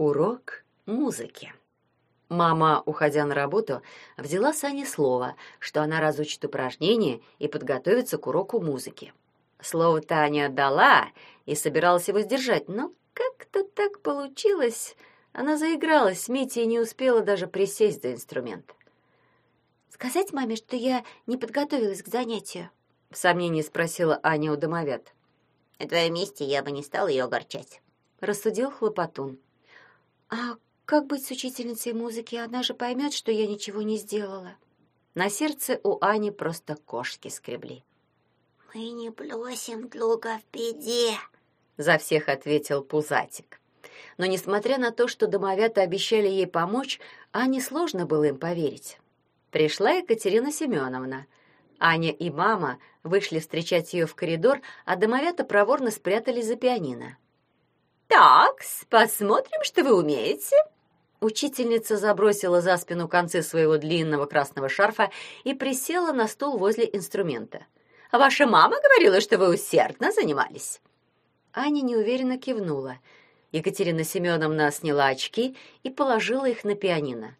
Урок музыки. Мама, уходя на работу, взяла с Ани слово, что она разучит упражнения и подготовится к уроку музыки. Слово Таня отдала и собиралась его сдержать, но как-то так получилось. Она заигралась с Митей и не успела даже присесть за инструмент. «Сказать маме, что я не подготовилась к занятию?» — в сомнении спросила Аня у домовят. «На твоем месте я бы не стала ее огорчать», — рассудил хлопотун. «А как быть с учительницей музыки? Она же поймет, что я ничего не сделала». На сердце у Ани просто кошки скребли. «Мы не бросим друга в беде», — за всех ответил Пузатик. Но, несмотря на то, что домовята обещали ей помочь, Ане сложно было им поверить. Пришла Екатерина Семеновна. Аня и мама вышли встречать ее в коридор, а домовята проворно спрятались за пианино. Так, посмотрим, что вы умеете. Учительница забросила за спину концы своего длинного красного шарфа и присела на стул возле инструмента. Ваша мама говорила, что вы усердно занимались. Аня неуверенно кивнула. Екатерина Семеновна сняла очки и положила их на пианино.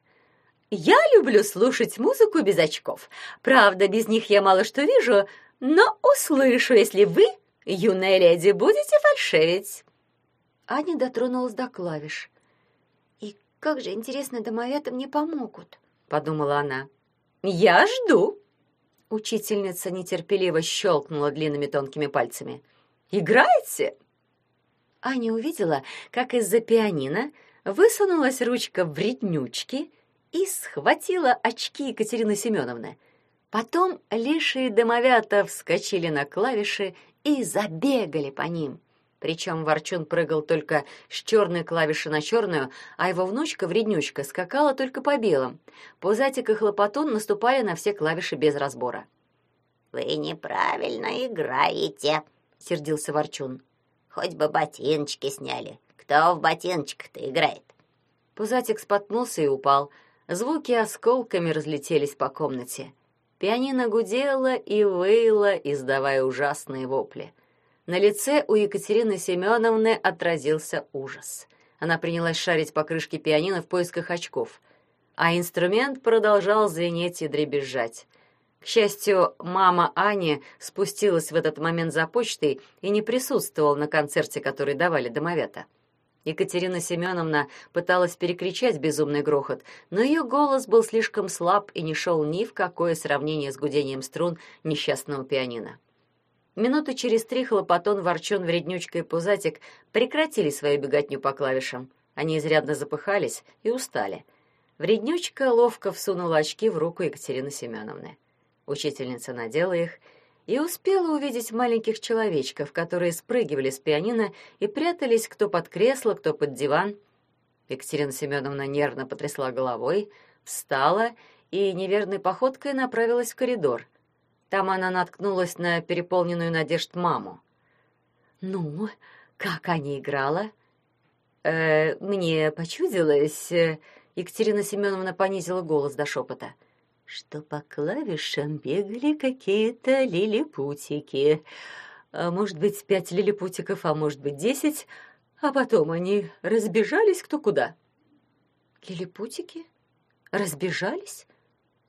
Я люблю слушать музыку без очков. Правда, без них я мало что вижу, но услышу, если вы, юная леди, будете фальшивить. Аня дотронулась до клавиш. «И как же, интересно, домовята мне помогут?» — подумала она. «Я жду!» Учительница нетерпеливо щелкнула длинными тонкими пальцами. «Играете?» Аня увидела, как из-за пианино высунулась ручка вреднючки и схватила очки Екатерины Семеновны. Потом лишие домовята вскочили на клавиши и забегали по ним. Причем Ворчун прыгал только с черной клавиши на черную, а его внучка-вреднючка скакала только по белым. Пузатик и Хлопотун наступали на все клавиши без разбора. «Вы неправильно играете», — сердился Ворчун. «Хоть бы ботиночки сняли. Кто в ботиночках-то играет?» Пузатик споткнулся и упал. Звуки осколками разлетелись по комнате. Пианино гудело и выло, издавая ужасные вопли. На лице у Екатерины Семеновны отразился ужас. Она принялась шарить по крышке пианино в поисках очков, а инструмент продолжал звенеть и дребезжать. К счастью, мама Ани спустилась в этот момент за почтой и не присутствовала на концерте, который давали домовята. Екатерина Семеновна пыталась перекричать безумный грохот, но ее голос был слишком слаб и не шел ни в какое сравнение с гудением струн несчастного пианино. Минуты через три хлопотон, ворчун, вреднючка и пузатик прекратили свою беготню по клавишам. Они изрядно запыхались и устали. Вреднючка ловко всунула очки в руку Екатерины Семеновны. Учительница надела их и успела увидеть маленьких человечков, которые спрыгивали с пианино и прятались кто под кресло, кто под диван. Екатерина Семеновна нервно потрясла головой, встала и неверной походкой направилась в коридор — там она наткнулась на переполненную надежд маму. «Ну, как Аня играла?» «Э, «Мне почудилось...» э, Екатерина Семеновна понизила голос до шепота. «Что по клавишам бегали какие-то лилипутики. А может быть, пять лилипутиков, а может быть, десять, а потом они разбежались кто куда». «Лилипутики? Разбежались?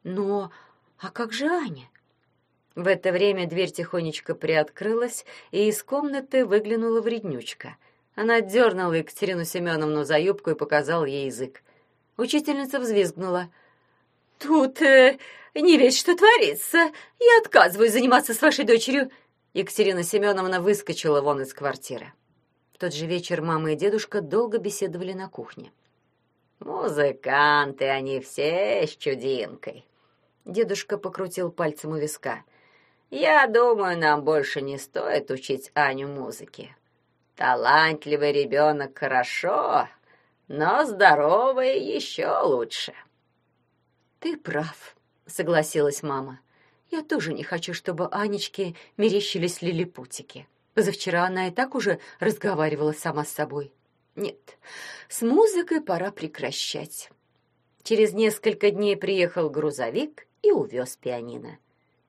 Но... А как же Аня?» В это время дверь тихонечко приоткрылась, и из комнаты выглянула вреднючка. Она дернула Екатерину Семеновну за юбку и показала ей язык. Учительница взвизгнула. «Тут э, не ведь что творится. Я отказываюсь заниматься с вашей дочерью». Екатерина Семеновна выскочила вон из квартиры. В тот же вечер мама и дедушка долго беседовали на кухне. «Музыканты они все с чудинкой». Дедушка покрутил пальцем у виска. Я думаю, нам больше не стоит учить Аню музыке. Талантливый ребенок хорошо, но здоровый еще лучше. Ты прав, согласилась мама. Я тоже не хочу, чтобы Анечке мерещились лилипутики. Позавчера она и так уже разговаривала сама с собой. Нет, с музыкой пора прекращать. Через несколько дней приехал грузовик и увез пианино.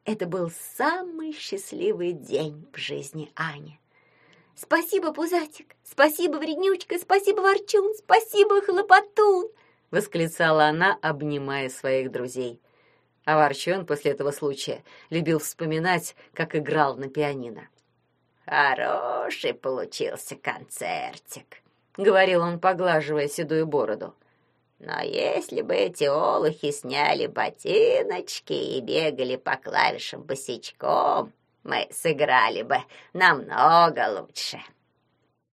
Это был самый счастливый день в жизни Ани. Спасибо, Пузатик! Спасибо, Вреднючка! Спасибо, Ворчун! Спасибо, Хлопотун!» — восклицала она, обнимая своих друзей. А Ворчун после этого случая любил вспоминать, как играл на пианино. «Хороший получился концертик», — говорил он, поглаживая седую бороду. «Но если бы эти олухи сняли ботиночки и бегали по клавишам босичком, мы сыграли бы намного лучше».